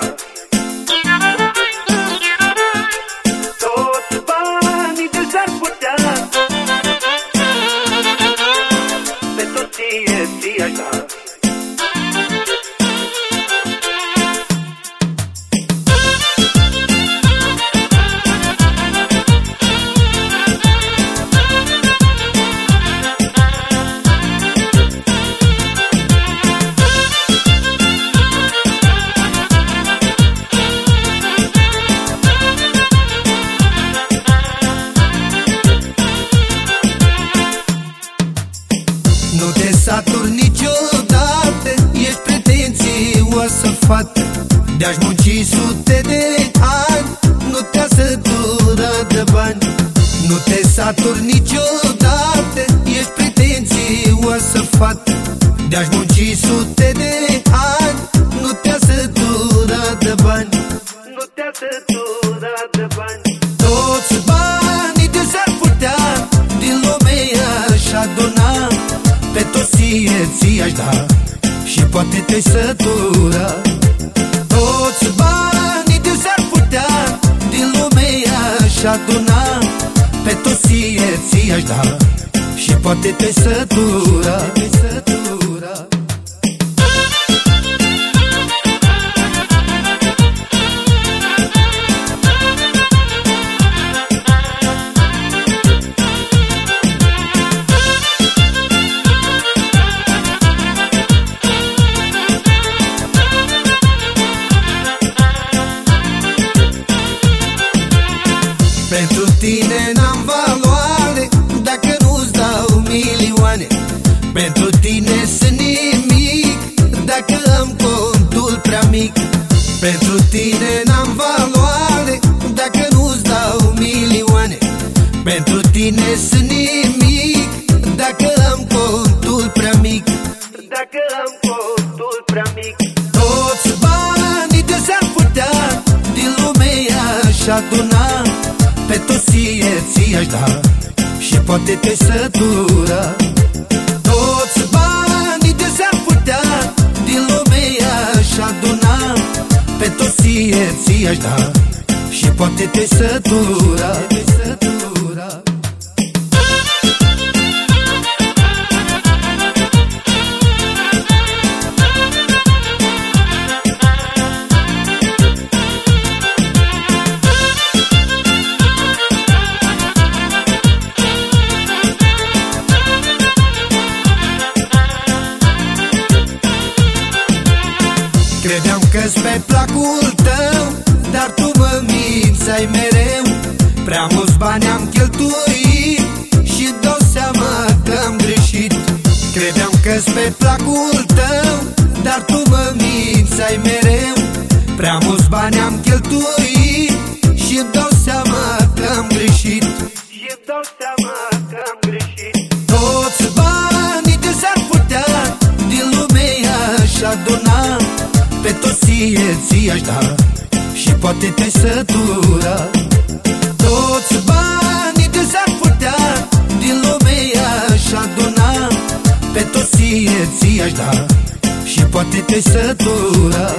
love. Satur niciodată. Ești pretențioasă fată De-aș munci sute de ani. Nu te-a săturat de bani. Nu te satur niciodată. Ești pretențioasă fată De-aș munci sute ție aș da Și poate te sătura Toți banii de s-ar putea Din lume aș aduna Pe toți ție aș da Și poate te sătura, te sătura. Prea mic. Pentru tine n-am valoare Dacă nu-ți dau milioane. Pentru tine sunt nimic Dacă am contul prea mic. Dacă am contul prea mic. Toți banii de s-ar putea Din lume aș aduna pe toți ție aș da Și poate te sătura. Toți ție aș da Și poate te sătura, te sătura. Credeam că-s pe placul tău Dar tu mă mințai mereu Prea mulți bani am cheltuit Și dau seama că am greșit. Credeam că-s pe placul tău Dar tu mă mințai mereu Prea mulți bani am cheltuit Și dau seama că am greșit. Și dau seama că am greșit. Toți banii de s-ar putea Din lume aș aduna pe toți ție aș da Și poate te sătura. Toți banii de s-ar putea Din lume aș aduna Pe toți ție aș da Și poate te sătura